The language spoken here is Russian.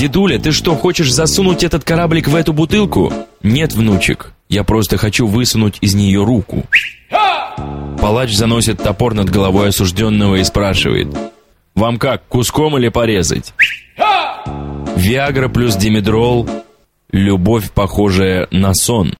«Дедуля, ты что, хочешь засунуть этот кораблик в эту бутылку?» «Нет, внучек, я просто хочу высунуть из нее руку». Палач заносит топор над головой осужденного и спрашивает. «Вам как, куском или порезать?» Виагра плюс димедрол – любовь, похожая на сон.